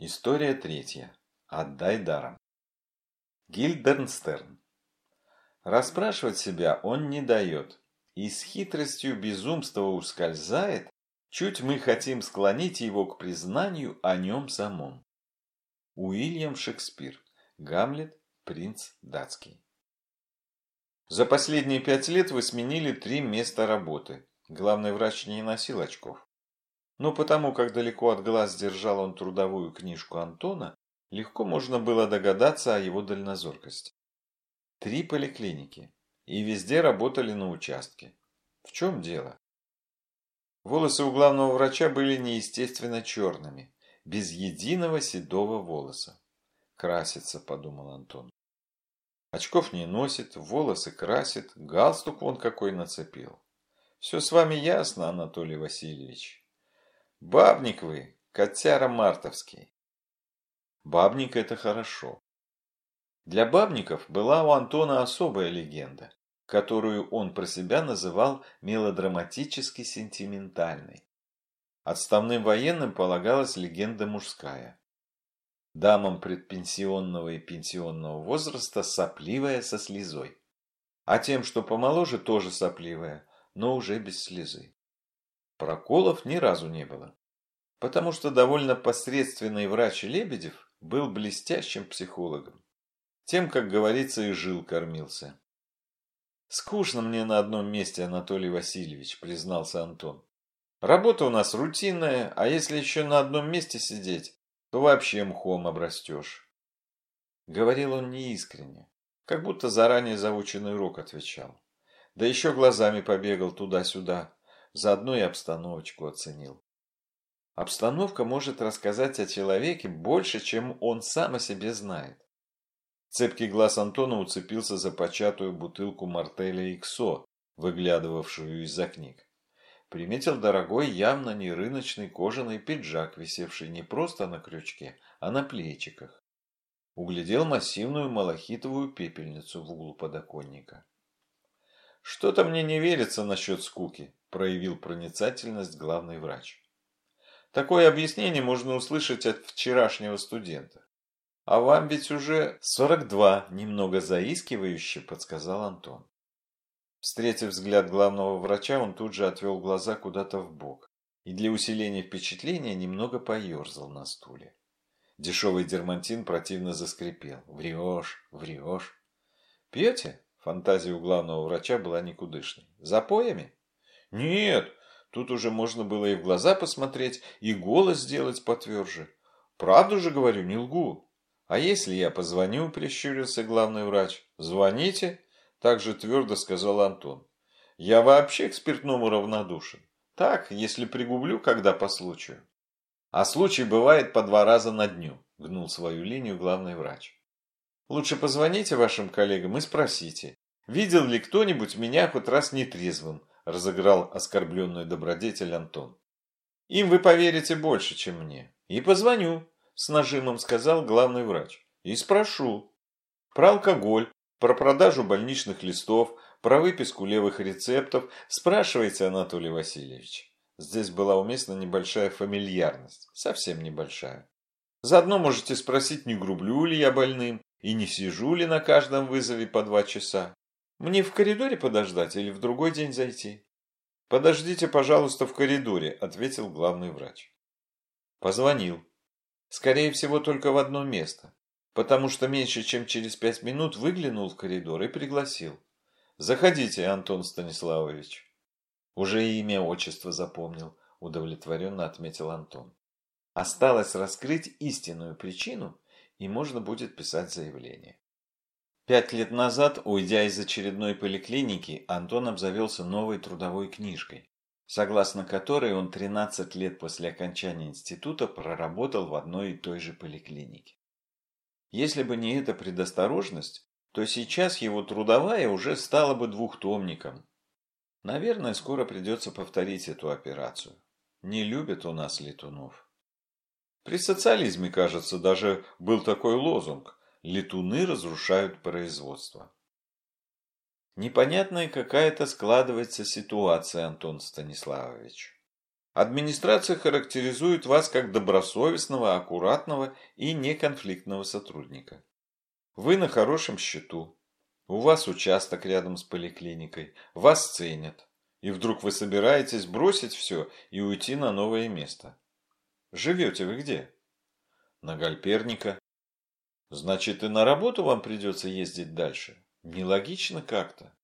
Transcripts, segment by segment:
История третья. Отдай даром. Гильдернстерн. Расспрашивать себя он не дает, и с хитростью безумства ускользает, чуть мы хотим склонить его к признанию о нем самом. Уильям Шекспир. Гамлет. Принц датский. За последние пять лет вы сменили три места работы. Главный врач не носил очков. Но потому, как далеко от глаз держал он трудовую книжку Антона, легко можно было догадаться о его дальнозоркости. Три поликлиники. И везде работали на участке. В чем дело? Волосы у главного врача были неестественно черными, без единого седого волоса. Красится, подумал Антон. Очков не носит, волосы красит, галстук вон какой нацепил. Все с вами ясно, Анатолий Васильевич. Бабник вы, котяра мартовский. Бабник – это хорошо. Для бабников была у Антона особая легенда, которую он про себя называл мелодраматически сентиментальной. Отставным военным полагалась легенда мужская. Дамам предпенсионного и пенсионного возраста сопливая со слезой. А тем, что помоложе, тоже сопливая, но уже без слезы. Проколов ни разу не было. Потому что довольно посредственный врач Лебедев был блестящим психологом. Тем, как говорится, и жил кормился. «Скучно мне на одном месте, Анатолий Васильевич», – признался Антон. «Работа у нас рутинная, а если еще на одном месте сидеть, то вообще мхом обрастешь». Говорил он неискренне, как будто заранее заученный урок отвечал. Да еще глазами побегал туда-сюда, заодно и обстановочку оценил. Обстановка может рассказать о человеке больше, чем он сам о себе знает. Цепкий глаз Антона уцепился за початую бутылку мартеля Иксо, выглядывавшую из-за книг. Приметил дорогой, явно не рыночный кожаный пиджак, висевший не просто на крючке, а на плечиках. Углядел массивную малахитовую пепельницу в углу подоконника. «Что-то мне не верится насчет скуки», – проявил проницательность главный врач. Такое объяснение можно услышать от вчерашнего студента. А вам ведь уже 42, немного заискивающе, подсказал Антон. Встретив взгляд главного врача, он тут же отвел глаза куда-то в бок и для усиления впечатления немного поерзал на стуле. Дешевый дермантин противно заскрипел. «Врешь, врешь». «Пьете?» Фантазия у главного врача была никудышной. «Запоями?» «Нет, тут уже можно было и в глаза посмотреть, и голос сделать потверже. Правду же говорю, не лгу». «А если я позвоню?» – прищурился главный врач. «Звоните?» – также твердо сказал Антон. «Я вообще к спиртному равнодушен. Так, если пригублю, когда по случаю». «А случай бывает по два раза на дню», – гнул свою линию главный врач. Лучше позвоните вашим коллегам и спросите, видел ли кто-нибудь меня хоть раз нетрезвым, разыграл оскорбленную добродетель Антон. Им вы поверите больше, чем мне. И позвоню, с нажимом сказал главный врач. И спрошу. Про алкоголь, про продажу больничных листов, про выписку левых рецептов спрашивайте, Анатолий Васильевич. Здесь была уместна небольшая фамильярность, совсем небольшая. Заодно можете спросить, не грублю ли я больным, и не сижу ли на каждом вызове по два часа? Мне в коридоре подождать или в другой день зайти? Подождите, пожалуйста, в коридоре, ответил главный врач. Позвонил. Скорее всего, только в одно место, потому что меньше чем через пять минут выглянул в коридор и пригласил. Заходите, Антон Станиславович. Уже имя, отчество запомнил, удовлетворенно отметил Антон. Осталось раскрыть истинную причину, и можно будет писать заявление. Пять лет назад, уйдя из очередной поликлиники, Антон обзавелся новой трудовой книжкой, согласно которой он 13 лет после окончания института проработал в одной и той же поликлинике. Если бы не эта предосторожность, то сейчас его трудовая уже стала бы двухтомником. Наверное, скоро придется повторить эту операцию. Не любят у нас летунов. При социализме, кажется, даже был такой лозунг «Летуны разрушают производство». Непонятная какая-то складывается ситуация, Антон Станиславович. Администрация характеризует вас как добросовестного, аккуратного и неконфликтного сотрудника. Вы на хорошем счету. У вас участок рядом с поликлиникой. Вас ценят. И вдруг вы собираетесь бросить все и уйти на новое место. Живете вы где? На Гальперника. Значит, и на работу вам придется ездить дальше. Нелогично как-то.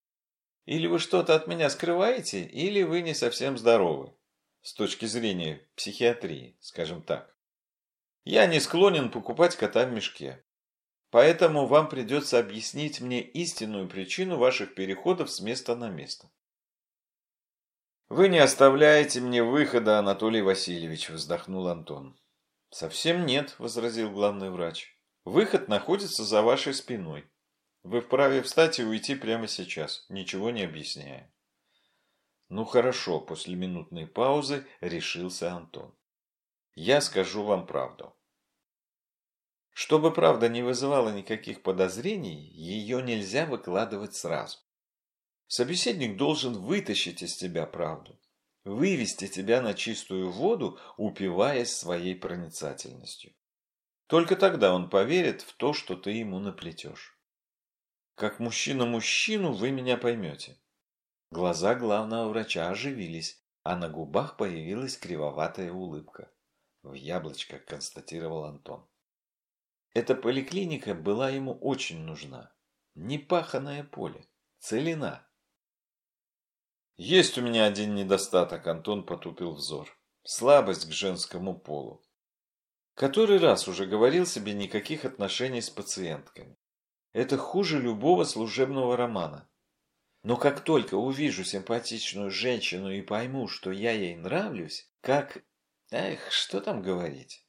Или вы что-то от меня скрываете, или вы не совсем здоровы. С точки зрения психиатрии, скажем так. Я не склонен покупать кота в мешке. Поэтому вам придется объяснить мне истинную причину ваших переходов с места на место. Вы не оставляете мне выхода, Анатолий Васильевич, вздохнул Антон. Совсем нет, возразил главный врач. Выход находится за вашей спиной. Вы вправе встать и уйти прямо сейчас, ничего не объясняя. Ну хорошо, после минутной паузы решился Антон. Я скажу вам правду. Чтобы правда не вызывала никаких подозрений, ее нельзя выкладывать сразу. Собеседник должен вытащить из тебя правду, вывести тебя на чистую воду, упиваясь своей проницательностью. Только тогда он поверит в то, что ты ему наплетешь. Как мужчина мужчину вы меня поймете. Глаза главного врача оживились, а на губах появилась кривоватая улыбка. В яблочко констатировал Антон. Эта поликлиника была ему очень нужна. Непаханное поле, целина. Есть у меня один недостаток, Антон потупил взор. Слабость к женскому полу. Который раз уже говорил себе никаких отношений с пациентками. Это хуже любого служебного романа. Но как только увижу симпатичную женщину и пойму, что я ей нравлюсь, как... Эх, что там говорить?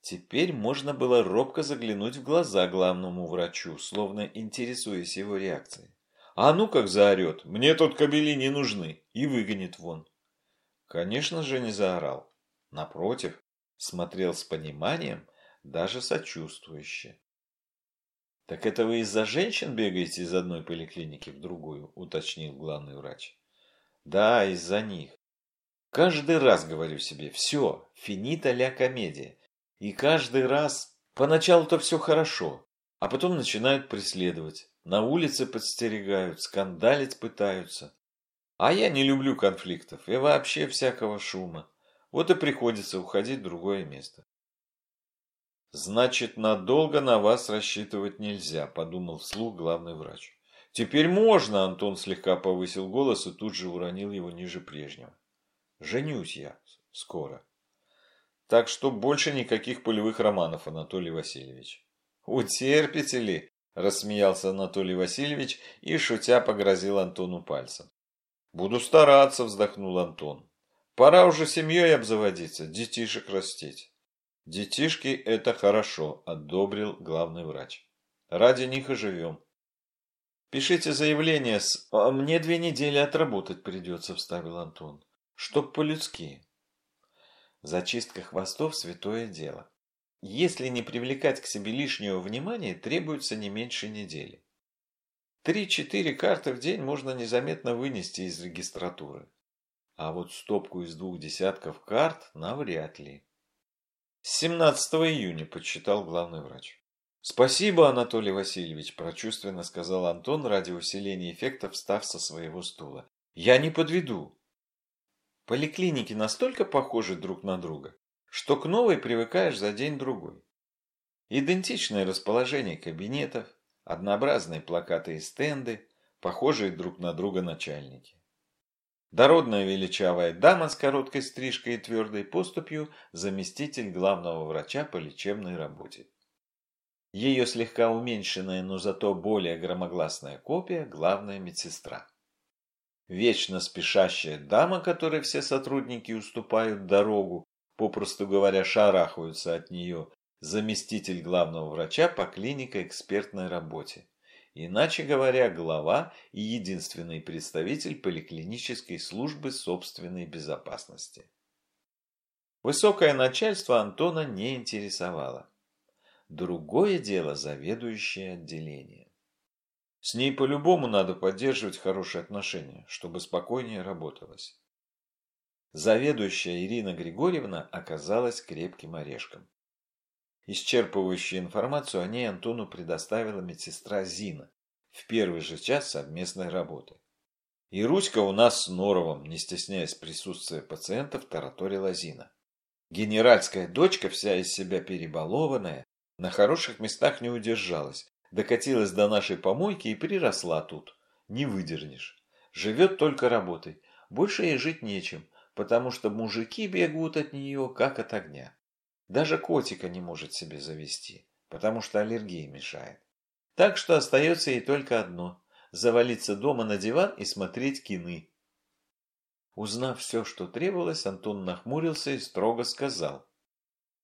Теперь можно было робко заглянуть в глаза главному врачу, словно интересуясь его реакцией. А ну как заорет, мне тут кобели не нужны, и выгонит вон. Конечно же не заорал. Напротив, смотрел с пониманием, даже сочувствующе. «Так это вы из-за женщин бегаете из одной поликлиники в другую?» – уточнил главный врач. «Да, из-за них. Каждый раз говорю себе, все, финита ля комедия. И каждый раз... Поначалу-то все хорошо, а потом начинают преследовать. На улице подстерегают, скандалить пытаются. А я не люблю конфликтов и вообще всякого шума. Вот и приходится уходить в другое место. «Значит, надолго на вас рассчитывать нельзя», – подумал вслух главный врач. «Теперь можно», – Антон слегка повысил голос и тут же уронил его ниже прежнего. «Женюсь я скоро». Так что больше никаких полевых романов, Анатолий Васильевич. Утерпите ли? Рассмеялся Анатолий Васильевич и, шутя, погрозил Антону пальцем. Буду стараться, вздохнул Антон. Пора уже семьей обзаводиться, детишек растить. Детишки – это хорошо, одобрил главный врач. Ради них и живем. Пишите заявление с... А мне две недели отработать придется, вставил Антон. Чтоб по-людски. Зачистка хвостов – святое дело. Если не привлекать к себе лишнего внимания, требуется не меньше недели. Три-четыре карты в день можно незаметно вынести из регистратуры. А вот стопку из двух десятков карт навряд ли. С 17 июня подсчитал главный врач. «Спасибо, Анатолий Васильевич», – прочувственно сказал Антон ради усиления эффекта, встав со своего стула. «Я не подведу. Поликлиники настолько похожи друг на друга, что к новой привыкаешь за день-другой. Идентичное расположение кабинетов, однообразные плакаты и стенды, похожие друг на друга начальники. Дородная величавая дама с короткой стрижкой и твердой поступью – заместитель главного врача по лечебной работе. Ее слегка уменьшенная, но зато более громогласная копия – главная медсестра. Вечно спешащая дама, которой все сотрудники уступают дорогу, попросту говоря, шарахаются от нее, заместитель главного врача по клинико-экспертной работе. Иначе говоря, глава и единственный представитель поликлинической службы собственной безопасности. Высокое начальство Антона не интересовало. Другое дело заведующее отделение. С ней по-любому надо поддерживать хорошие отношения, чтобы спокойнее работалось. Заведующая Ирина Григорьевна оказалась крепким орешком. Исчерпывающую информацию о ней Антону предоставила медсестра Зина в первый же час совместной работы. И Руська у нас с Норовым, не стесняясь присутствия пациентов, тараторила Зина. Генеральская дочка, вся из себя перебалованная, на хороших местах не удержалась, докатилась до нашей помойки и приросла тут. Не выдернешь. Живет только работой. Больше ей жить нечем, потому что мужики бегут от нее, как от огня. Даже котика не может себе завести, потому что аллергия мешает. Так что остается ей только одно – завалиться дома на диван и смотреть кины. Узнав все, что требовалось, Антон нахмурился и строго сказал.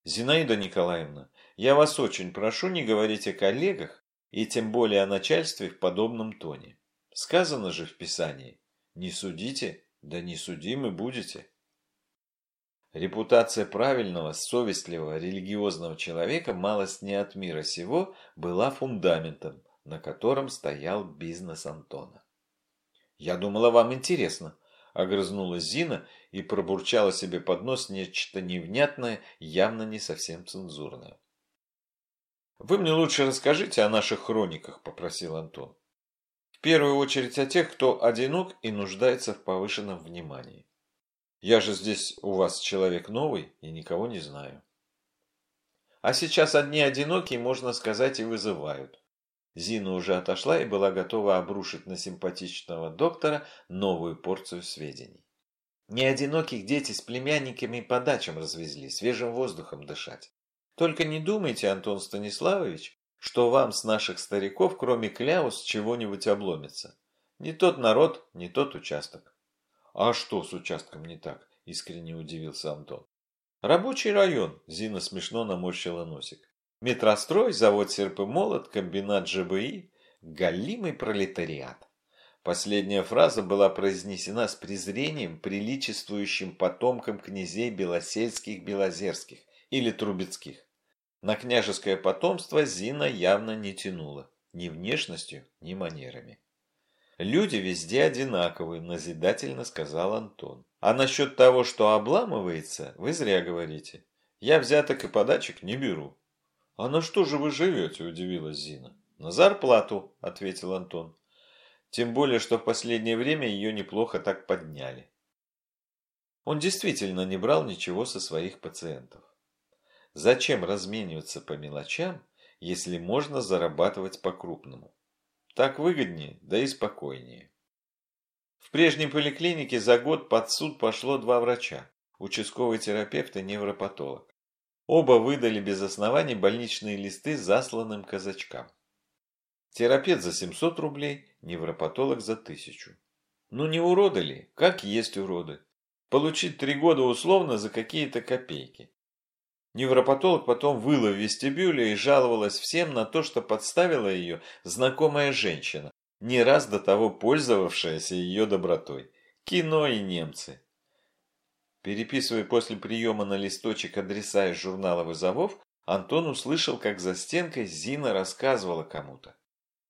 «Зинаида Николаевна, я вас очень прошу не говорить о коллегах и тем более о начальстве в подобном тоне. Сказано же в Писании, не судите, да не судимы будете». Репутация правильного, совестливого, религиозного человека, малость не от мира сего, была фундаментом, на котором стоял бизнес Антона. «Я думала, вам интересно», – огрызнулась Зина и пробурчала себе под нос нечто невнятное, явно не совсем цензурное. «Вы мне лучше расскажите о наших хрониках», – попросил Антон. «В первую очередь о тех, кто одинок и нуждается в повышенном внимании. Я же здесь у вас человек новый и никого не знаю. А сейчас одни одинокие, можно сказать, и вызывают. Зина уже отошла и была готова обрушить на симпатичного доктора новую порцию сведений. Не одиноких дети с племянниками по дачам развезли, свежим воздухом дышать. Только не думайте, Антон Станиславович, что вам с наших стариков, кроме кляус, чего-нибудь обломится. Не тот народ, не тот участок. «А что с участком не так?» – искренне удивился Антон. «Рабочий район», – Зина смешно наморщила носик. «Метрострой, завод «Серп и молот», комбинат ЖБИ, галимый пролетариат». Последняя фраза была произнесена с презрением, приличествующим потомкам князей Белосельских-Белозерских или Трубецких. На княжеское потомство Зина явно не тянула, ни внешностью, ни манерами. Люди везде одинаковые, назидательно сказал Антон. А насчет того, что обламывается, вы зря говорите. Я взяток и подачек не беру. А на что же вы живете, удивилась Зина. На зарплату, ответил Антон. Тем более, что в последнее время ее неплохо так подняли. Он действительно не брал ничего со своих пациентов. Зачем размениваться по мелочам, если можно зарабатывать по-крупному? Так выгоднее, да и спокойнее. В прежней поликлинике за год под суд пошло два врача, участковый терапевт и невропатолог. Оба выдали без оснований больничные листы засланным казачкам. Терапевт за 700 рублей, невропатолог за 1000. Ну не уроды ли? Как есть уроды. Получить три года условно за какие-то копейки. Невропатолог потом выла в вестибюле и жаловалась всем на то, что подставила ее знакомая женщина, не раз до того пользовавшаяся ее добротой. Кино и немцы. Переписывая после приема на листочек адреса из журнала вызовов, Антон услышал, как за стенкой Зина рассказывала кому-то.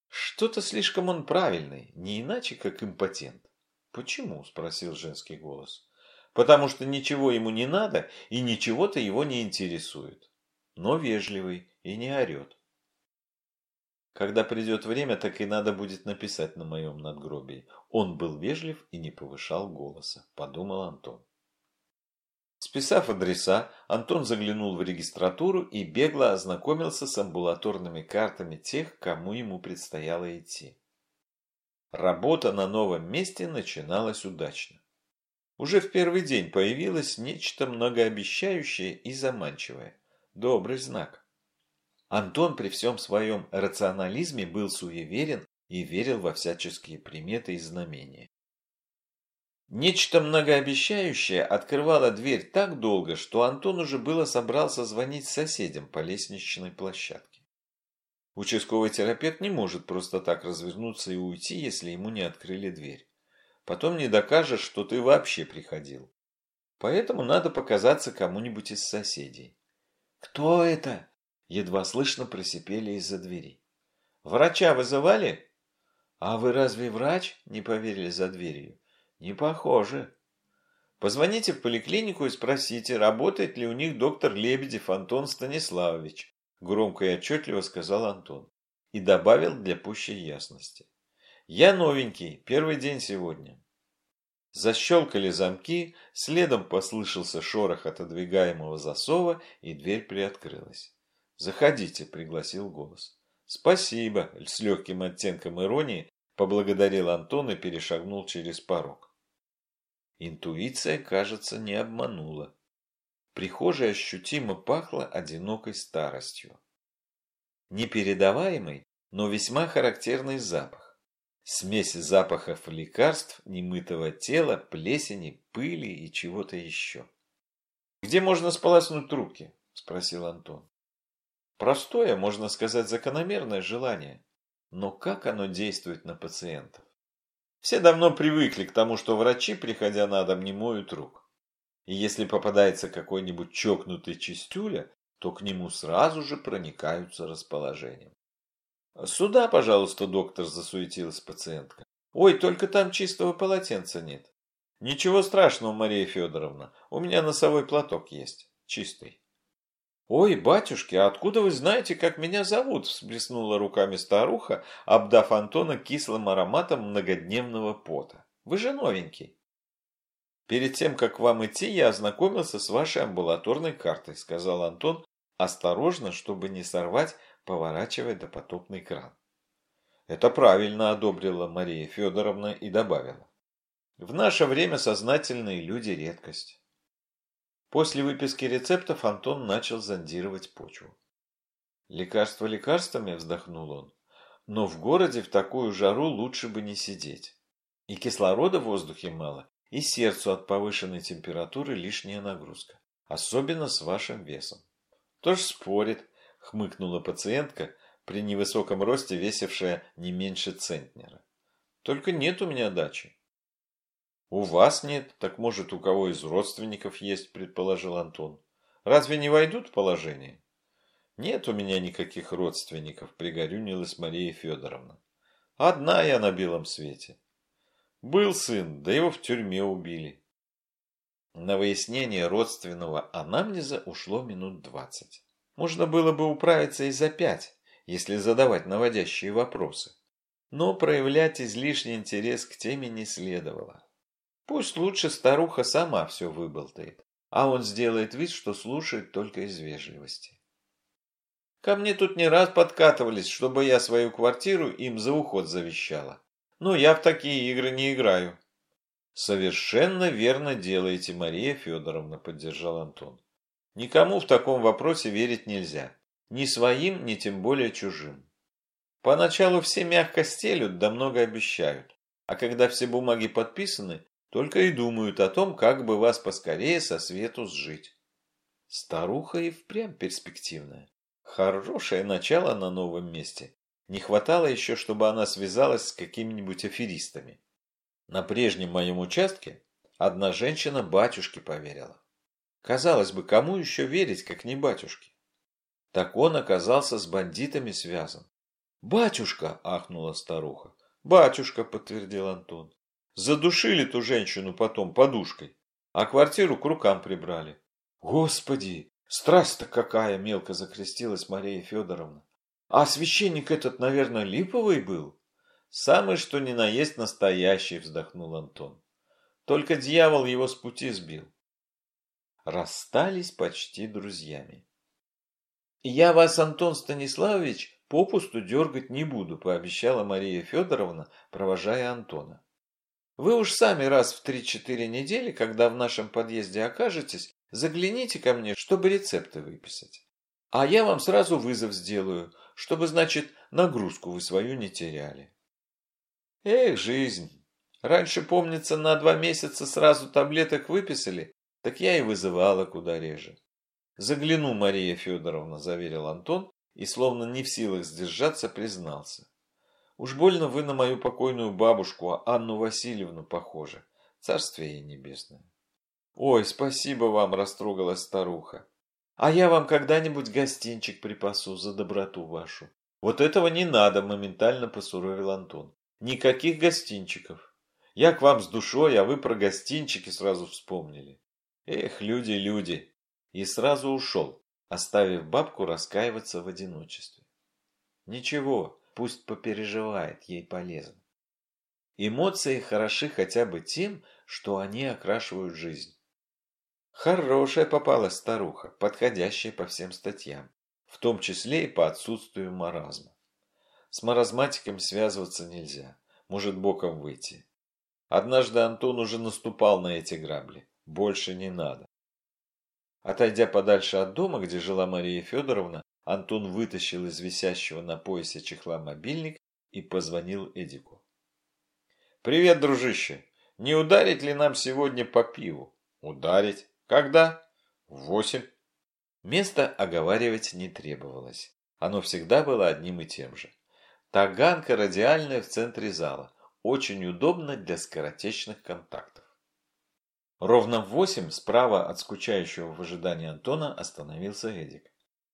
Что-то слишком он правильный, не иначе, как импотент. «Почему?» – спросил женский голос потому что ничего ему не надо и ничего-то его не интересует. Но вежливый и не орет. Когда придет время, так и надо будет написать на моем надгробии. Он был вежлив и не повышал голоса, подумал Антон. Списав адреса, Антон заглянул в регистратуру и бегло ознакомился с амбулаторными картами тех, кому ему предстояло идти. Работа на новом месте начиналась удачно. Уже в первый день появилось нечто многообещающее и заманчивое. Добрый знак. Антон при всем своем рационализме был суеверен и верил во всяческие приметы и знамения. Нечто многообещающее открывало дверь так долго, что Антон уже было собрался звонить соседям по лестничной площадке. Участковый терапевт не может просто так развернуться и уйти, если ему не открыли дверь. Потом не докажешь, что ты вообще приходил. Поэтому надо показаться кому-нибудь из соседей. «Кто это?» Едва слышно просипели из-за двери. «Врача вызывали?» «А вы разве врач?» – не поверили за дверью. «Не похоже». Позвоните в поликлинику и спросите, работает ли у них доктор Лебедев Антон Станиславович, громко и отчетливо сказал Антон. И добавил для пущей ясности. Я новенький, первый день сегодня. Защелкали замки, следом послышался шорох отодвигаемого засова, и дверь приоткрылась. «Заходите», — пригласил голос. «Спасибо», — с легким оттенком иронии поблагодарил Антон и перешагнул через порог. Интуиция, кажется, не обманула. Прихожая ощутимо пахла одинокой старостью. Непередаваемый, но весьма характерный запах. Смесь запахов лекарств, немытого тела, плесени, пыли и чего-то еще. «Где можно сполоснуть руки?» – спросил Антон. Простое, можно сказать, закономерное желание. Но как оно действует на пациентов? Все давно привыкли к тому, что врачи, приходя на дом, не моют рук. И если попадается какой-нибудь чокнутый чистюля, то к нему сразу же проникаются расположением. «Сюда, пожалуйста, доктор», – засуетилась пациентка. «Ой, только там чистого полотенца нет». «Ничего страшного, Мария Федоровна, у меня носовой платок есть, чистый». «Ой, батюшки, а откуда вы знаете, как меня зовут?» – всплеснула руками старуха, обдав Антона кислым ароматом многодневного пота. «Вы же новенький». «Перед тем, как вам идти, я ознакомился с вашей амбулаторной картой», – сказал Антон, осторожно, чтобы не сорвать, поворачивая допотопный кран. «Это правильно», – одобрила Мария Федоровна и добавила. «В наше время сознательные люди – редкость». После выписки рецептов Антон начал зондировать почву. Лекарство лекарствами, вздохнул он, но в городе в такую жару лучше бы не сидеть. И кислорода в воздухе мало, и сердцу от повышенной температуры лишняя нагрузка, особенно с вашим весом. Тоже спорит, хмыкнула пациентка, при невысоком росте весившая не меньше центнера. Только нет у меня дачи. «У вас нет, так может у кого из родственников есть», – предположил Антон. «Разве не войдут в положение?» «Нет у меня никаких родственников», – пригорюнилась Мария Федоровна. «Одна я на белом свете». «Был сын, да его в тюрьме убили». На выяснение родственного анамнеза ушло минут двадцать. Можно было бы управиться и за пять, если задавать наводящие вопросы. Но проявлять излишний интерес к теме не следовало. Пусть лучше старуха сама все выболтает, а он сделает вид, что слушает только из вежливости. Ко мне тут не раз подкатывались, чтобы я свою квартиру им за уход завещала. Но я в такие игры не играю. Совершенно верно делаете, Мария Федоровна, поддержал Антон. Никому в таком вопросе верить нельзя. Ни своим, ни тем более чужим. Поначалу все мягко стелют, да много обещают. А когда все бумаги подписаны, только и думают о том, как бы вас поскорее со свету сжить. Старуха и впрямь перспективная. Хорошее начало на новом месте. Не хватало еще, чтобы она связалась с какими-нибудь аферистами. На прежнем моем участке одна женщина батюшке поверила. Казалось бы, кому еще верить, как не батюшке? Так он оказался с бандитами связан. «Батюшка!» – ахнула старуха. «Батюшка!» – подтвердил Антон. Задушили ту женщину потом подушкой, а квартиру к рукам прибрали. Господи, страсть-то какая, мелко закрестилась Мария Федоровна. А священник этот, наверное, липовый был? Самый что ни на есть настоящий, вздохнул Антон. Только дьявол его с пути сбил. Расстались почти друзьями. «Я вас, Антон Станиславович, попусту дергать не буду», пообещала Мария Федоровна, провожая Антона. Вы уж сами раз в 3-4 недели, когда в нашем подъезде окажетесь, загляните ко мне, чтобы рецепты выписать. А я вам сразу вызов сделаю, чтобы, значит, нагрузку вы свою не теряли. Эх, жизнь. Раньше, помнится, на два месяца сразу таблеток выписали, так я и вызывала куда реже. Загляну, Мария Федоровна, заверил Антон и, словно не в силах сдержаться, признался. Уж больно вы на мою покойную бабушку, Анну Васильевну, похожи. Царствие ей небесное. Ой, спасибо вам, растрогалась старуха. А я вам когда-нибудь гостинчик припасу за доброту вашу. Вот этого не надо, моментально посуровил Антон. Никаких гостинчиков. Я к вам с душой, а вы про гостинчики сразу вспомнили. Эх, люди, люди. И сразу ушел, оставив бабку раскаиваться в одиночестве. Ничего, пусть попереживает, ей полезно. Эмоции хороши хотя бы тем, что они окрашивают жизнь. Хорошая попалась старуха, подходящая по всем статьям, в том числе и по отсутствию маразма. С маразматиком связываться нельзя, может боком выйти. Однажды Антон уже наступал на эти грабли, больше не надо. Отойдя подальше от дома, где жила Мария Федоровна, Антон вытащил из висящего на поясе чехла мобильник и позвонил Эдику. «Привет, дружище! Не ударить ли нам сегодня по пиву?» «Ударить? Когда?» «В восемь». Место оговаривать не требовалось. Оно всегда было одним и тем же. Таганка радиальная в центре зала. Очень удобно для скоротечных контактов. Ровно в восемь справа от скучающего в ожидании Антона остановился Эдик.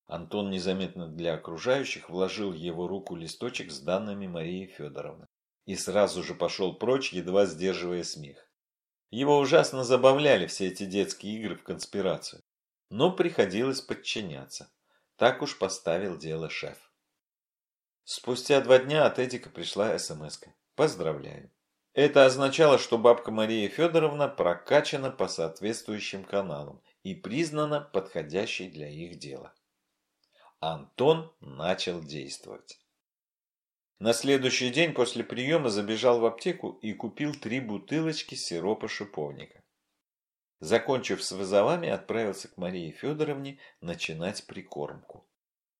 Антон незаметно для окружающих вложил его руку листочек с данными Марии Федоровны и сразу же пошел прочь, едва сдерживая смех. Его ужасно забавляли все эти детские игры в конспирацию, но приходилось подчиняться. Так уж поставил дело шеф. Спустя два дня от Эдика пришла смс -ка. Поздравляю. Это означало, что бабка Мария Федоровна прокачана по соответствующим каналам и признана подходящей для их дела. Антон начал действовать. На следующий день после приема забежал в аптеку и купил три бутылочки сиропа шиповника. Закончив с вызовами, отправился к Марии Федоровне начинать прикормку.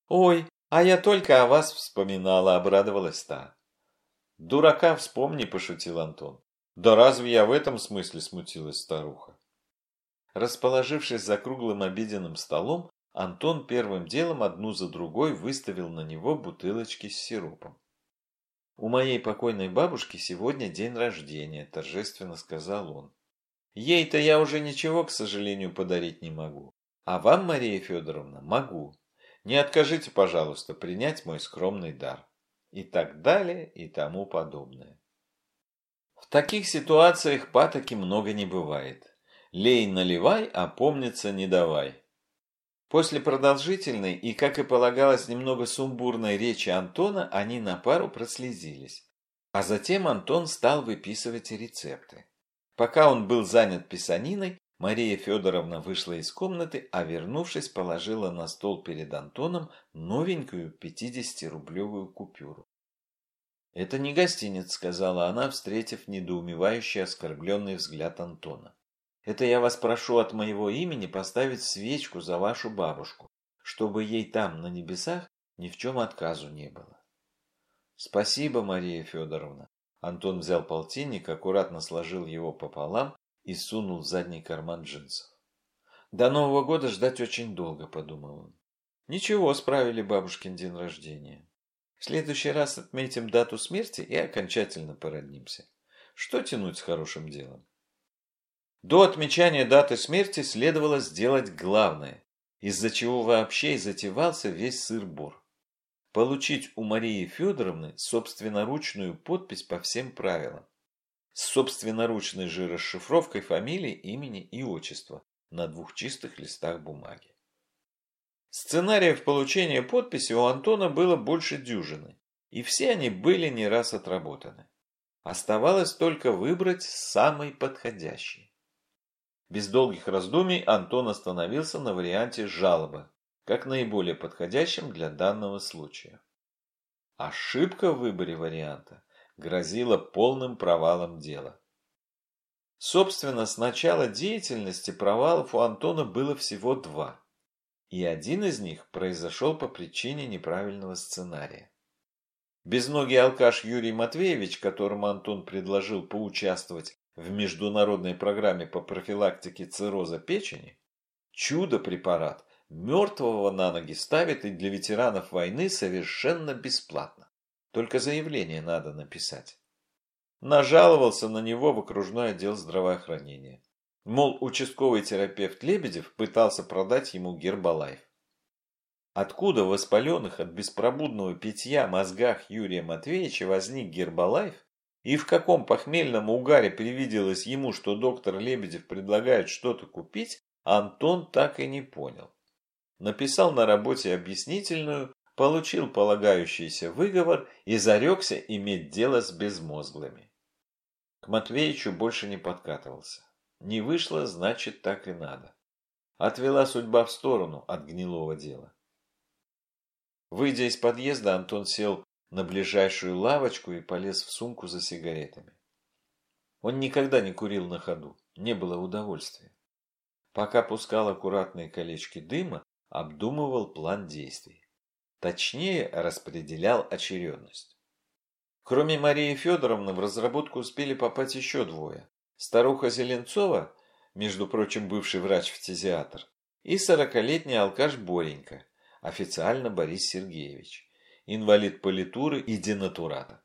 «Ой, а я только о вас вспоминала, обрадовалась та. Дурака вспомни, пошутил Антон. Да разве я в этом смысле смутилась старуха? Расположившись за круглым обеденным столом, Антон первым делом одну за другой выставил на него бутылочки с сиропом. «У моей покойной бабушки сегодня день рождения», – торжественно сказал он. «Ей-то я уже ничего, к сожалению, подарить не могу. А вам, Мария Федоровна, могу. Не откажите, пожалуйста, принять мой скромный дар. И так далее, и тому подобное. В таких ситуациях патоки много не бывает. Лей наливай, а помниться не давай. После продолжительной и, как и полагалось, немного сумбурной речи Антона, они на пару прослезились. А затем Антон стал выписывать рецепты. Пока он был занят писаниной, Мария Федоровна вышла из комнаты, а вернувшись, положила на стол перед Антоном новенькую 50-рублевую купюру. «Это не гостиница», — сказала она, встретив недоумевающий оскорбленный взгляд Антона. «Это я вас прошу от моего имени поставить свечку за вашу бабушку, чтобы ей там, на небесах, ни в чем отказу не было». «Спасибо, Мария Федоровна». Антон взял полтинник, аккуратно сложил его пополам и сунул в задний карман джинсов. До Нового года ждать очень долго, подумал он. Ничего, справили бабушкин день рождения. В следующий раз отметим дату смерти и окончательно породнимся. Что тянуть с хорошим делом? До отмечания даты смерти следовало сделать главное, из-за чего вообще и затевался весь сыр-бор. Получить у Марии Федоровны собственноручную подпись по всем правилам с собственноручной же расшифровкой фамилии, имени и отчества на двух чистых листах бумаги. Сценариев получения подписи у Антона было больше дюжины, и все они были не раз отработаны. Оставалось только выбрать самый подходящий. Без долгих раздумий Антон остановился на варианте жалобы, как наиболее подходящем для данного случая. Ошибка в выборе варианта грозило полным провалом дела. Собственно, с начала деятельности провалов у Антона было всего два. И один из них произошел по причине неправильного сценария. Безногий алкаш Юрий Матвеевич, которому Антон предложил поучаствовать в международной программе по профилактике цирроза печени, чудо-препарат мертвого на ноги ставит и для ветеранов войны совершенно бесплатно. Только заявление надо написать. Нажаловался на него в окружной отдел здравоохранения. Мол, участковый терапевт Лебедев пытался продать ему гербалайф. Откуда в воспаленных от беспробудного питья мозгах Юрия Матвеевича возник гербалайф, и в каком похмельном угаре привиделось ему, что доктор Лебедев предлагает что-то купить, Антон так и не понял. Написал на работе объяснительную, получил полагающийся выговор и зарекся иметь дело с безмозглыми. К Матвеичу больше не подкатывался. Не вышло, значит, так и надо. Отвела судьба в сторону от гнилого дела. Выйдя из подъезда, Антон сел на ближайшую лавочку и полез в сумку за сигаретами. Он никогда не курил на ходу, не было удовольствия. Пока пускал аккуратные колечки дыма, обдумывал план действий. Точнее, распределял очередность. Кроме Марии Федоровны, в разработку успели попасть еще двое. Старуха Зеленцова, между прочим, бывший врач-фтизиатр, и сорокалетний алкаш Боренька, официально Борис Сергеевич, инвалид политуры и денатурата.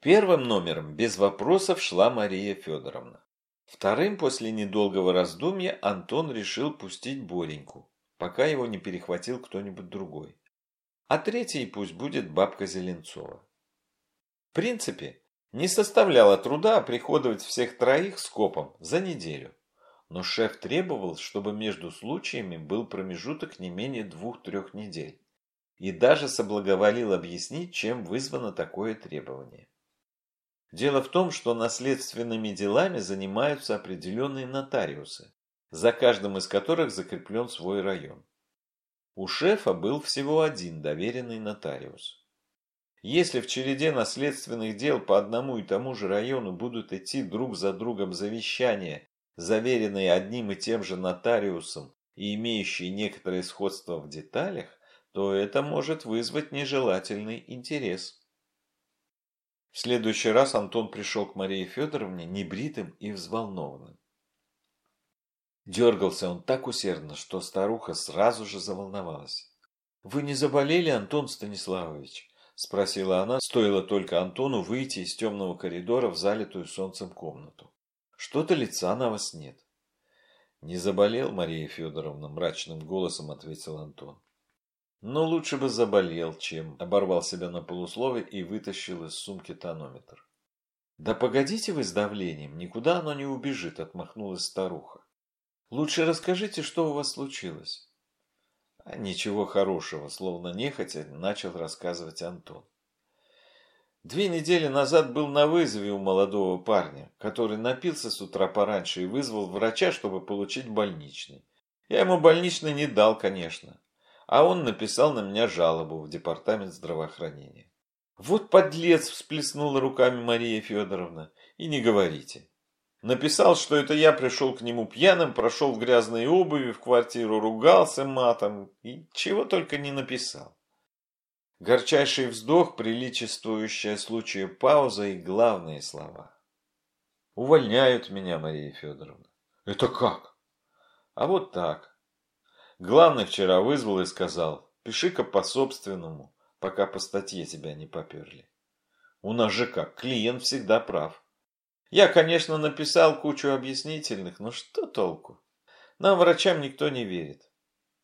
Первым номером без вопросов шла Мария Федоровна. Вторым после недолгого раздумья Антон решил пустить Бореньку, пока его не перехватил кто-нибудь другой. А третий пусть будет бабка Зеленцова. В принципе, не составляло труда приходовать всех троих скопом за неделю. Но шеф требовал, чтобы между случаями был промежуток не менее двух-трех недель. И даже соблаговолил объяснить, чем вызвано такое требование. Дело в том, что наследственными делами занимаются определенные нотариусы, за каждым из которых закреплен свой район. У шефа был всего один доверенный нотариус. Если в череде наследственных дел по одному и тому же району будут идти друг за другом завещания, заверенные одним и тем же нотариусом и имеющие некоторое сходство в деталях, то это может вызвать нежелательный интерес. В следующий раз Антон пришел к Марии Федоровне небритым и взволнованным. Дергался он так усердно, что старуха сразу же заволновалась. «Вы не заболели, Антон Станиславович?» – спросила она, стоило только Антону выйти из темного коридора в залитую солнцем комнату. «Что-то лица на вас нет». «Не заболел, Мария Федоровна?» – мрачным голосом ответил Антон. Но лучше бы заболел, чем оборвал себя на полуслове и вытащил из сумки тонометр. «Да погодите вы с давлением, никуда оно не убежит», – отмахнулась старуха. «Лучше расскажите, что у вас случилось». А ничего хорошего, словно нехотя, начал рассказывать Антон. Две недели назад был на вызове у молодого парня, который напился с утра пораньше и вызвал врача, чтобы получить больничный. Я ему больничный не дал, конечно а он написал на меня жалобу в департамент здравоохранения. Вот подлец, всплеснула руками Мария Федоровна. И не говорите. Написал, что это я пришел к нему пьяным, прошел в грязной обуви, в квартиру ругался матом и чего только не написал. Горчайший вздох, приличествующая случаю пауза и главные слова. Увольняют меня, Мария Федоровна. Это как? А вот так. Главный вчера вызвал и сказал, пиши-ка по-собственному, пока по статье тебя не поперли. У нас же как, клиент всегда прав. Я, конечно, написал кучу объяснительных, но что толку? Нам, врачам, никто не верит.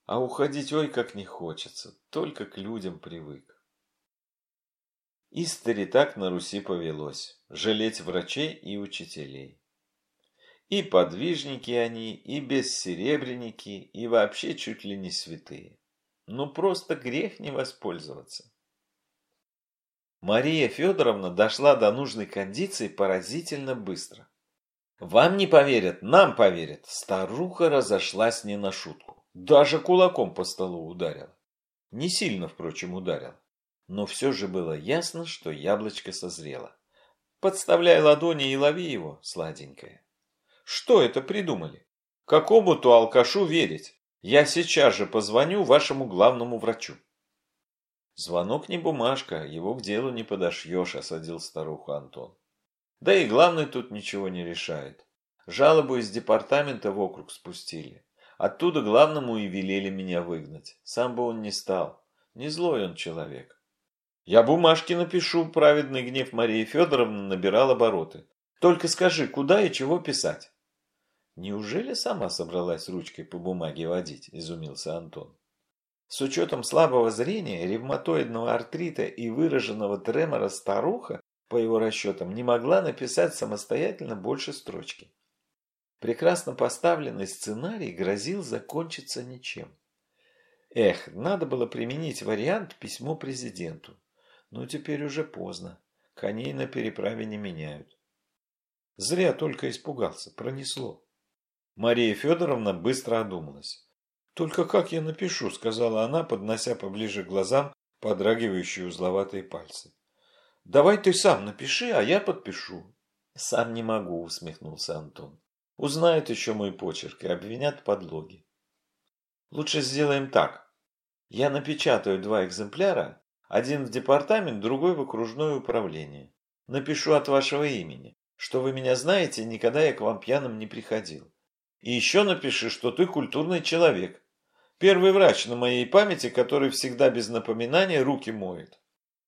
А уходить ой как не хочется, только к людям привык. Истори так на Руси повелось, жалеть врачей и учителей. И подвижники они, и бессеребренники, и вообще чуть ли не святые. Ну просто грех не воспользоваться. Мария Федоровна дошла до нужной кондиции поразительно быстро. Вам не поверят, нам поверят. Старуха разошлась не на шутку. Даже кулаком по столу ударила. Не сильно, впрочем, ударила. Но все же было ясно, что яблочко созрело. Подставляй ладони и лови его, сладенькое. Что это придумали? Какому-то алкашу верить? Я сейчас же позвоню вашему главному врачу. Звонок не бумажка, его к делу не подошьешь, осадил старуху Антон. Да и главный тут ничего не решает. Жалобу из департамента в округ спустили. Оттуда главному и велели меня выгнать. Сам бы он не стал. Не злой он человек. Я бумажки напишу, праведный гнев Марии Федоровны набирал обороты. Только скажи, куда и чего писать? «Неужели сама собралась ручкой по бумаге водить?» – изумился Антон. С учетом слабого зрения, ревматоидного артрита и выраженного тремора старуха по его расчетам, не могла написать самостоятельно больше строчки. Прекрасно поставленный сценарий грозил закончиться ничем. Эх, надо было применить вариант письмо президенту. Но теперь уже поздно. Коней на переправе не меняют. Зря только испугался, пронесло. Мария Федоровна быстро одумалась. «Только как я напишу?» – сказала она, поднося поближе к глазам подрагивающие узловатые пальцы. «Давай ты сам напиши, а я подпишу». «Сам не могу», – усмехнулся Антон. «Узнают еще мой почерк и обвинят в подлоге». «Лучше сделаем так. Я напечатаю два экземпляра, один в департамент, другой в окружное управление. Напишу от вашего имени, что вы меня знаете, никогда я к вам пьяным не приходил. И еще напиши, что ты культурный человек. Первый врач на моей памяти, который всегда без напоминания руки моет.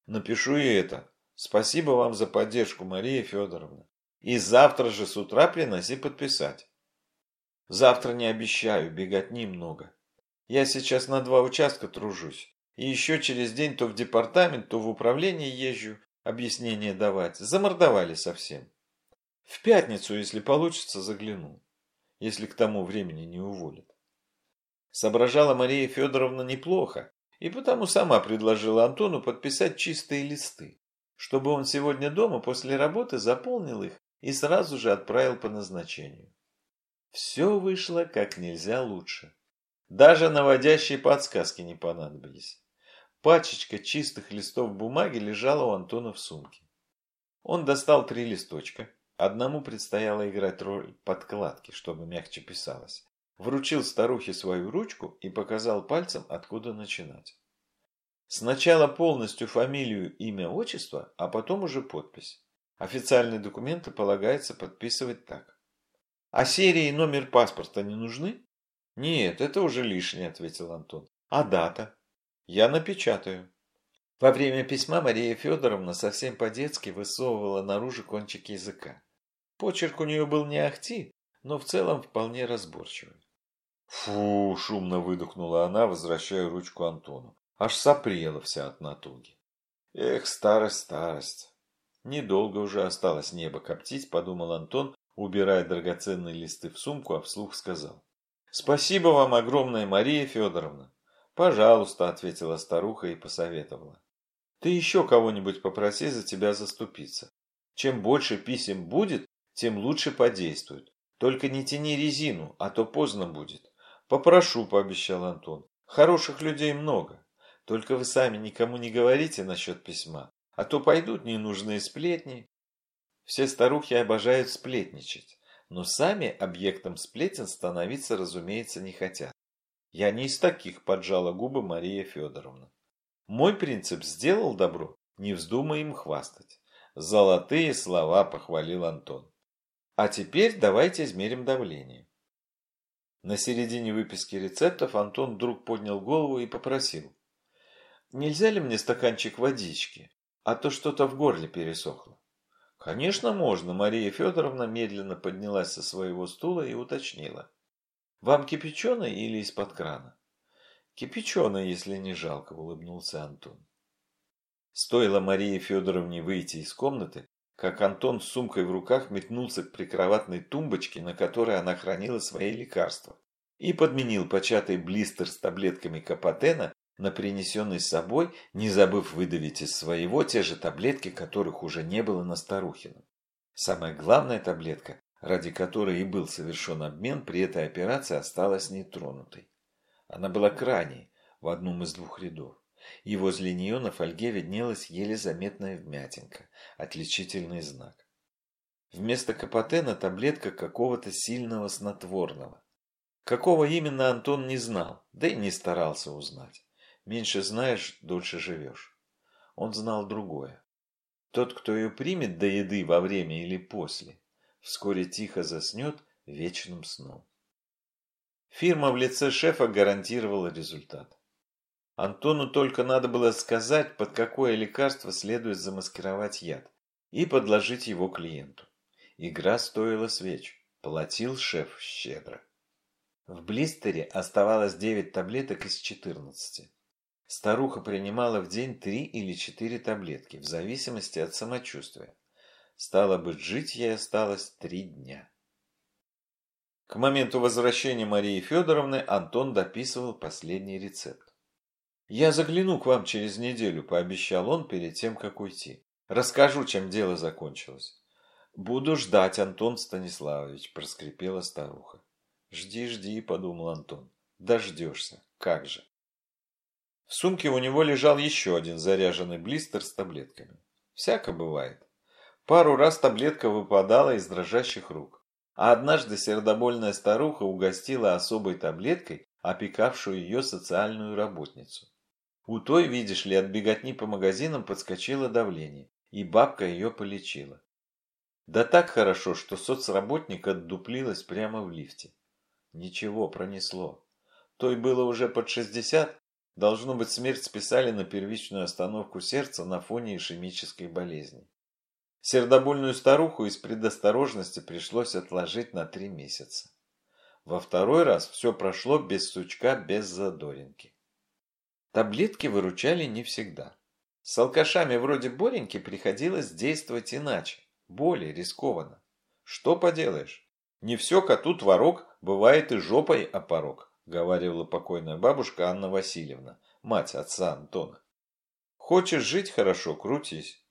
Напишу и это. Спасибо вам за поддержку, Мария Федоровна. И завтра же с утра приноси подписать. Завтра не обещаю, бегать немного. Я сейчас на два участка тружусь. И еще через день то в департамент, то в управление езжу, объяснение давать. Замордовали совсем. В пятницу, если получится, загляну. Если к тому времени не уволят. Соображала Мария Федоровна неплохо, и потому сама предложила Антону подписать чистые листы, чтобы он сегодня дома после работы заполнил их и сразу же отправил по назначению. Все вышло как нельзя лучше. Даже наводящие подсказки не понадобились. Пачечка чистых листов бумаги лежала у Антона в сумке. Он достал три листочка. Одному предстояло играть роль подкладки, чтобы мягче писалось. Вручил старухе свою ручку и показал пальцем, откуда начинать. Сначала полностью фамилию, имя, отчество, а потом уже подпись. Официальные документы полагается подписывать так. А серии и номер паспорта не нужны? «Нет, это уже лишнее», – ответил Антон. «А дата?» «Я напечатаю». Во время письма Мария Федоровна совсем по-детски высовывала наружу кончик языка. Почерк у нее был не ахти, но в целом вполне разборчивый. «Фу!» – шумно выдохнула она, возвращая ручку Антону. Аж сопрела вся от натуги. «Эх, старость, старость!» Недолго уже осталось небо коптить, подумал Антон, убирая драгоценные листы в сумку, а вслух сказал. Спасибо вам огромное, Мария Федоровна. Пожалуйста, ответила старуха и посоветовала. Ты еще кого-нибудь попроси за тебя заступиться. Чем больше писем будет, тем лучше подействует. Только не тяни резину, а то поздно будет. Попрошу, пообещал Антон. Хороших людей много. Только вы сами никому не говорите насчет письма, а то пойдут ненужные сплетни. Все старухи обожают сплетничать но сами объектом сплетен становиться, разумеется, не хотят. Я не из таких, поджала губы Мария Федоровна. Мой принцип сделал добро, не вздумай им хвастать. Золотые слова похвалил Антон. А теперь давайте измерим давление. На середине выписки рецептов Антон вдруг поднял голову и попросил. Нельзя ли мне стаканчик водички, а то что-то в горле пересохло. Конечно, можно. Мария Федоровна медленно поднялась со своего стула и уточнила. Вам кипяченое или из-под крана? Кипяченое, если не жалко, улыбнулся Антон. Стоило Марии Федоровне выйти из комнаты, как Антон с сумкой в руках метнулся к прикроватной тумбочке, на которой она хранила свои лекарства, и подменил початый блистер с таблетками капотена на принесенный с собой, не забыв выдавить из своего те же таблетки, которых уже не было на Старухином. Самая главная таблетка, ради которой и был совершен обмен, при этой операции осталась нетронутой. Она была крайней, в одном из двух рядов, и возле нее на фольге виднелась еле заметная вмятинка, отличительный знак. Вместо капотена таблетка какого-то сильного снотворного. Какого именно Антон не знал, да и не старался узнать. Меньше знаешь, дольше живешь. Он знал другое. Тот, кто ее примет до еды во время или после, вскоре тихо заснет вечным сном. Фирма в лице шефа гарантировала результат. Антону только надо было сказать, под какое лекарство следует замаскировать яд, и подложить его клиенту. Игра стоила свеч, платил шеф щедро. В блистере оставалось 9 таблеток из 14. Старуха принимала в день три или четыре таблетки, в зависимости от самочувствия. Стало быть, жить ей осталось три дня. К моменту возвращения Марии Федоровны Антон дописывал последний рецепт. «Я загляну к вам через неделю», – пообещал он перед тем, как уйти. «Расскажу, чем дело закончилось». «Буду ждать, Антон Станиславович», – проскрипела старуха. «Жди, жди», – подумал Антон. «Дождешься. Как же». В сумке у него лежал еще один заряженный блистер с таблетками. Всяко бывает. Пару раз таблетка выпадала из дрожащих рук. А однажды сердобольная старуха угостила особой таблеткой опекавшую ее социальную работницу. У той, видишь ли, от беготни по магазинам подскочило давление, и бабка ее полечила. Да так хорошо, что соцработник отдуплилась прямо в лифте. Ничего, пронесло. Той было уже под 60, должно быть, смерть списали на первичную остановку сердца на фоне ишемической болезни. Сердобольную старуху из предосторожности пришлось отложить на три месяца. Во второй раз все прошло без сучка, без задоринки. Таблетки выручали не всегда. С алкашами вроде Бореньки приходилось действовать иначе, более рискованно. Что поделаешь? Не все коту творог, бывает и жопой о порог, говорила покойная бабушка Анна Васильевна, мать отца Антона. Хочешь жить хорошо, крутись.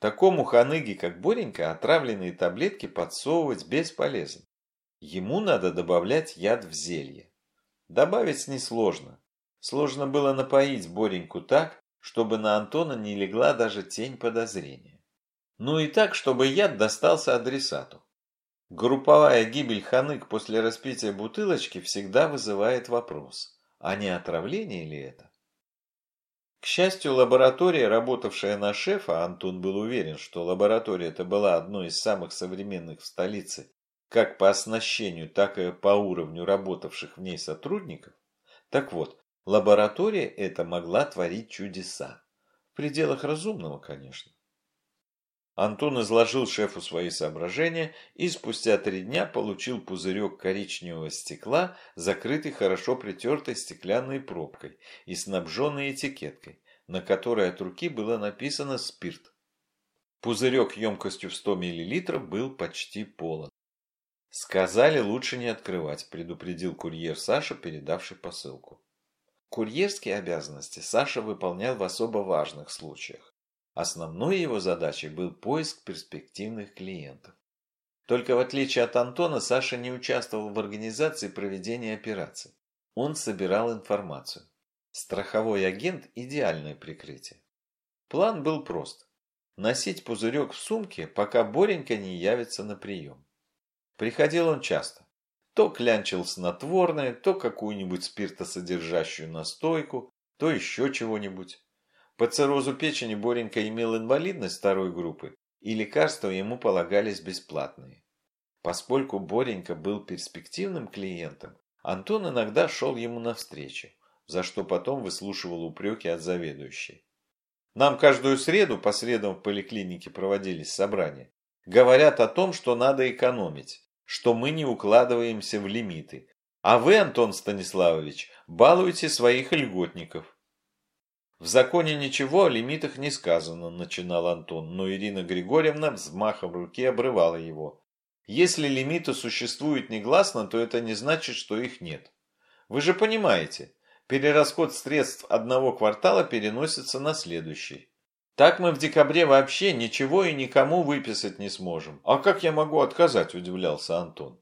Такому ханыге, как Боренька, отравленные таблетки подсовывать бесполезно. Ему надо добавлять яд в зелье. Добавить несложно. Сложно было напоить Бореньку так, чтобы на Антона не легла даже тень подозрения. Ну и так, чтобы яд достался адресату. Групповая гибель ханык после распития бутылочки всегда вызывает вопрос, а не отравление ли это? К счастью, лаборатория, работавшая на шефа, Антон был уверен, что лаборатория эта была одной из самых современных в столице, как по оснащению, так и по уровню работавших в ней сотрудников. Так вот, лаборатория эта могла творить чудеса. В пределах разумного, конечно. Антон изложил шефу свои соображения и спустя три дня получил пузырек коричневого стекла, закрытый хорошо притертой стеклянной пробкой и снабженной этикеткой, на которой от руки было написано «спирт». Пузырек емкостью в 100 мл был почти полон. «Сказали, лучше не открывать», – предупредил курьер Саша, передавший посылку. Курьерские обязанности Саша выполнял в особо важных случаях. Основной его задачей был поиск перспективных клиентов. Только в отличие от Антона, Саша не участвовал в организации проведения операций. Он собирал информацию. Страховой агент – идеальное прикрытие. План был прост. Носить пузырек в сумке, пока Боренька не явится на прием. Приходил он часто. То клянчил снотворное, то какую-нибудь спиртосодержащую настойку, то еще чего-нибудь. По циррозу печени Боренька имел инвалидность второй группы, и лекарства ему полагались бесплатные. Поскольку Боренька был перспективным клиентом, Антон иногда шел ему навстречу, за что потом выслушивал упреки от заведующей. Нам каждую среду, по средам в поликлинике проводились собрания, говорят о том, что надо экономить, что мы не укладываемся в лимиты. А вы, Антон Станиславович, балуете своих льготников. В законе ничего о лимитах не сказано, начинал Антон, но Ирина Григорьевна взмахом руки обрывала его. Если лимиты существуют негласно, то это не значит, что их нет. Вы же понимаете, перерасход средств одного квартала переносится на следующий. Так мы в декабре вообще ничего и никому выписать не сможем. А как я могу отказать, удивлялся Антон.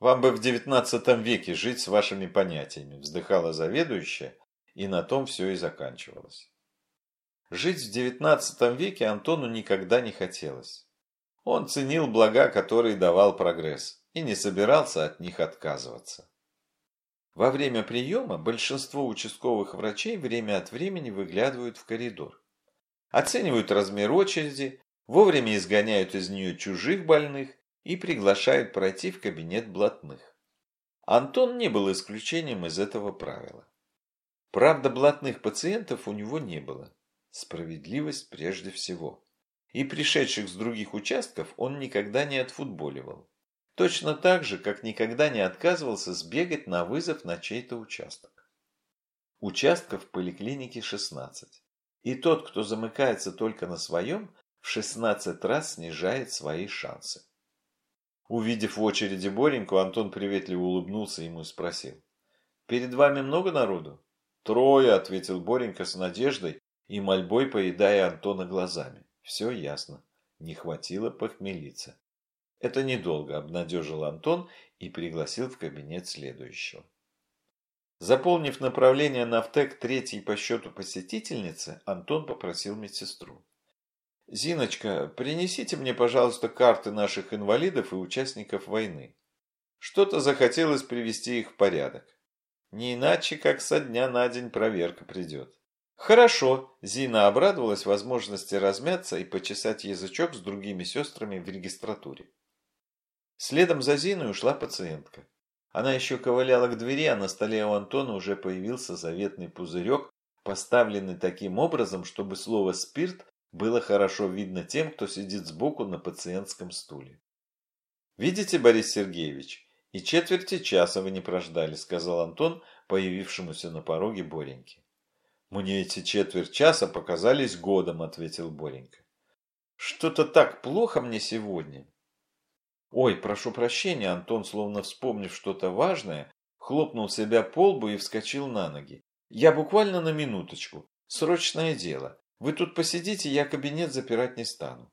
Вам бы в девятнадцатом веке жить с вашими понятиями, вздыхала заведующая, и на том все и заканчивалось. Жить в XIX веке Антону никогда не хотелось. Он ценил блага, которые давал прогресс, и не собирался от них отказываться. Во время приема большинство участковых врачей время от времени выглядывают в коридор. Оценивают размер очереди, вовремя изгоняют из нее чужих больных и приглашают пройти в кабинет блатных. Антон не был исключением из этого правила. Правда, блатных пациентов у него не было. Справедливость прежде всего. И пришедших с других участков он никогда не отфутболивал. Точно так же, как никогда не отказывался сбегать на вызов на чей-то участок. Участков в поликлинике 16. И тот, кто замыкается только на своем, в 16 раз снижает свои шансы. Увидев в очереди Бореньку, Антон приветливо улыбнулся ему и спросил. «Перед вами много народу?» «Трое», — ответил Боренька с надеждой и мольбой, поедая Антона глазами. «Все ясно. Не хватило похмелиться». «Это недолго», — обнадежил Антон и пригласил в кабинет следующего. Заполнив направление на втек третьей по счету посетительницы, Антон попросил медсестру. «Зиночка, принесите мне, пожалуйста, карты наших инвалидов и участников войны. Что-то захотелось привести их в порядок. Не иначе, как со дня на день проверка придет». «Хорошо», – Зина обрадовалась возможности размяться и почесать язычок с другими сестрами в регистратуре. Следом за Зиной ушла пациентка. Она еще ковыляла к двери, а на столе у Антона уже появился заветный пузырек, поставленный таким образом, чтобы слово «спирт» было хорошо видно тем, кто сидит сбоку на пациентском стуле. «Видите, Борис Сергеевич, и четверти часа вы не прождали», сказал Антон, появившемуся на пороге Бореньке. «Мне эти четверть часа показались годом», ответил Боренька. «Что-то так плохо мне сегодня». «Ой, прошу прощения», Антон, словно вспомнив что-то важное, хлопнул себя по лбу и вскочил на ноги. «Я буквально на минуточку. Срочное дело. Вы тут посидите, я кабинет запирать не стану.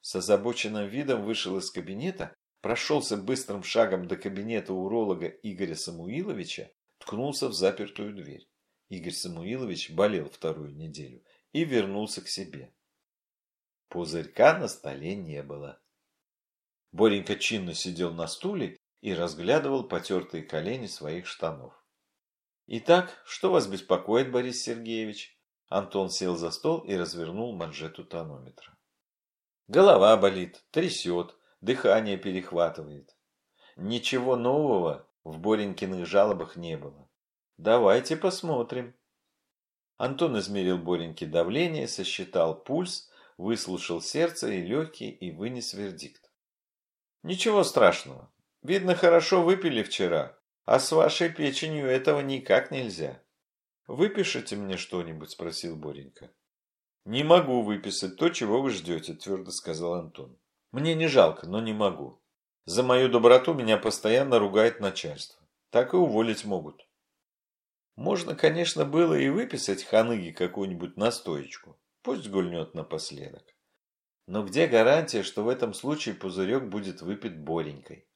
С озабоченным видом вышел из кабинета, прошелся быстрым шагом до кабинета уролога Игоря Самуиловича, ткнулся в запертую дверь. Игорь Самуилович болел вторую неделю и вернулся к себе. Пузырька на столе не было. Боренька чинно сидел на стуле и разглядывал потертые колени своих штанов. «Итак, что вас беспокоит, Борис Сергеевич?» Антон сел за стол и развернул манжету тонометра. Голова болит, трясет, дыхание перехватывает. Ничего нового в Боренькиных жалобах не было. Давайте посмотрим. Антон измерил Бореньке давление, сосчитал пульс, выслушал сердце и легкие и вынес вердикт. Ничего страшного. Видно, хорошо выпили вчера, а с вашей печенью этого никак нельзя. «Выпишите мне что-нибудь?» – спросил Боренька. «Не могу выписать то, чего вы ждете», – твердо сказал Антон. «Мне не жалко, но не могу. За мою доброту меня постоянно ругает начальство. Так и уволить могут». Можно, конечно, было и выписать ханыги какую-нибудь настоечку. Пусть гульнет напоследок. Но где гарантия, что в этом случае пузырек будет выпит Боренькой?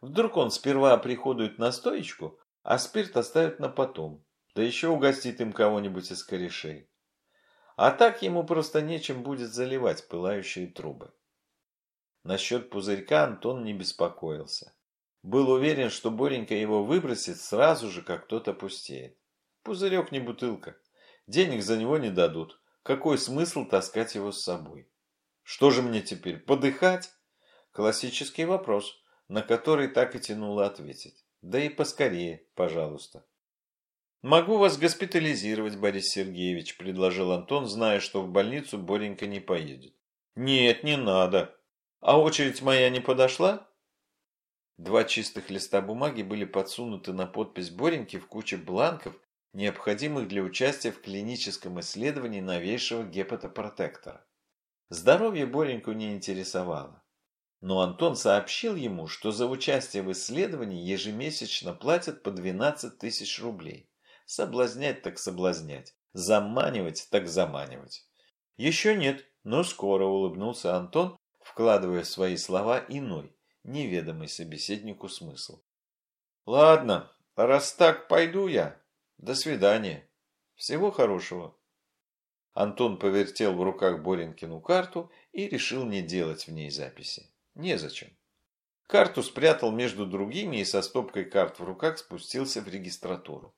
Вдруг он сперва приходует настоечку, а спирт оставит на потом, да еще угостит им кого-нибудь из корешей. А так ему просто нечем будет заливать пылающие трубы. Насчет пузырька Антон не беспокоился. Был уверен, что Боренька его выбросит сразу же, как тот опустеет. Пузырек не бутылка. Денег за него не дадут. Какой смысл таскать его с собой? Что же мне теперь, подыхать? Классический вопрос, на который так и тянуло ответить. Да и поскорее, пожалуйста. «Могу вас госпитализировать, Борис Сергеевич», – предложил Антон, зная, что в больницу Боренька не поедет. «Нет, не надо. А очередь моя не подошла?» Два чистых листа бумаги были подсунуты на подпись Бореньки в куче бланков, необходимых для участия в клиническом исследовании новейшего гепатопротектора. Здоровье Бореньку не интересовало. Но Антон сообщил ему, что за участие в исследовании ежемесячно платят по 12 тысяч рублей. Соблазнять так соблазнять. Заманивать так заманивать. Еще нет, но скоро улыбнулся Антон, вкладывая в свои слова иной, неведомый собеседнику смысл. Ладно, раз так, пойду я. До свидания. Всего хорошего. Антон повертел в руках Боренкину карту и решил не делать в ней записи. Незачем. Карту спрятал между другими и со стопкой карт в руках спустился в регистратуру.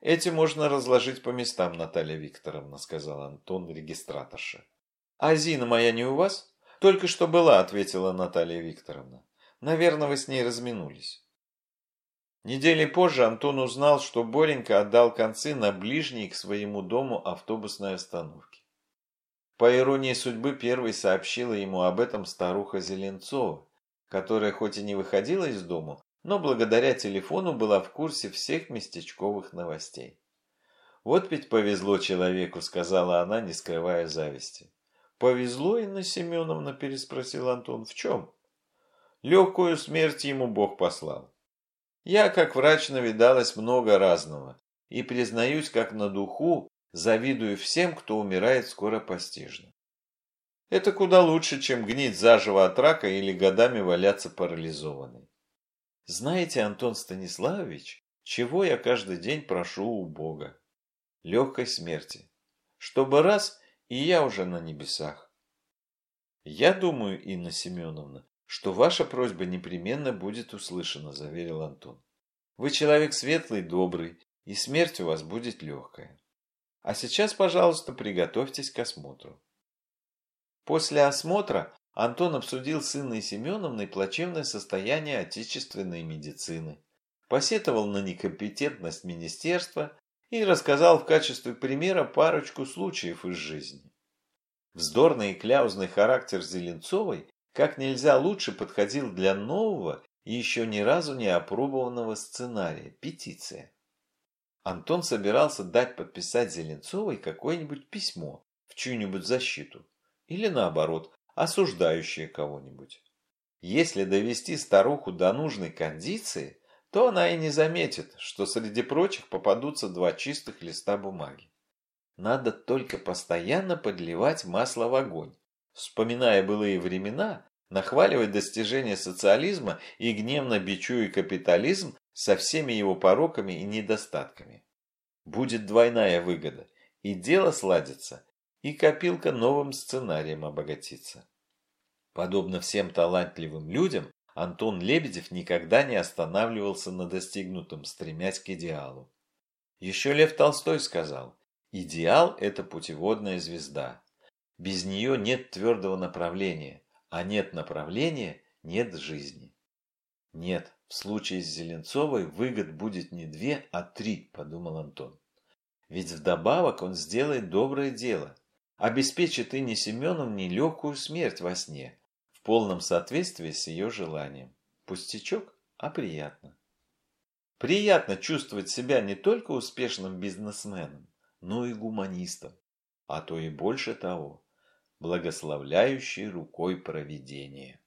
«Эти можно разложить по местам, Наталья Викторовна», – сказал Антон регистраторше. «А Зина моя не у вас?» «Только что была», – ответила Наталья Викторовна. «Наверное, вы с ней разминулись». Недели позже Антон узнал, что Боренька отдал концы на ближней к своему дому автобусной остановке. По иронии судьбы, первой сообщила ему об этом старуха Зеленцова, которая хоть и не выходила из дому, но благодаря телефону была в курсе всех местечковых новостей. Вот ведь повезло человеку, сказала она, не скрывая зависти. Повезло, Инна Семеновна, переспросил Антон. В чем? Легкую смерть ему Бог послал. Я, как врач, навидалась много разного. И, признаюсь, как на духу, завидую всем, кто умирает скоро постижно. Это куда лучше, чем гнить заживо от рака или годами валяться парализованной. Знаете, Антон Станиславович, чего я каждый день прошу у Бога? Легкой смерти. Чтобы раз, и я уже на небесах. Я думаю, Инна Семеновна, что ваша просьба непременно будет услышана, заверил Антон. Вы человек светлый, добрый, и смерть у вас будет легкая. А сейчас, пожалуйста, приготовьтесь к осмотру. После осмотра Антон обсудил с Инной Семеновной плачевное состояние отечественной медицины, посетовал на некомпетентность министерства и рассказал в качестве примера парочку случаев из жизни. Вздорный и кляузный характер Зеленцовой как нельзя лучше подходил для нового и еще ни разу не опробованного сценария – петиция. Антон собирался дать подписать Зеленцовой какое-нибудь письмо в чью-нибудь защиту. Или наоборот, осуждающее кого-нибудь. Если довести старуху до нужной кондиции, то она и не заметит, что среди прочих попадутся два чистых листа бумаги. Надо только постоянно подливать масло в огонь, вспоминая былые времена, нахваливать достижения социализма и гневно бичуя капитализм со всеми его пороками и недостатками. Будет двойная выгода, и дело сладится, и копилка новым сценарием обогатится. Подобно всем талантливым людям, Антон Лебедев никогда не останавливался на достигнутом, стремясь к идеалу. Еще Лев Толстой сказал, идеал – это путеводная звезда. Без нее нет твердого направления, а нет направления – нет жизни. Нет, в случае с Зеленцовой выгод будет не две, а три, подумал Антон. Ведь вдобавок он сделает доброе дело, обеспечит Инне Семеновне легкую смерть во сне, в полном соответствии с ее желанием. Пустячок, а приятно. Приятно чувствовать себя не только успешным бизнесменом, но и гуманистом, а то и больше того, благословляющей рукой провидения.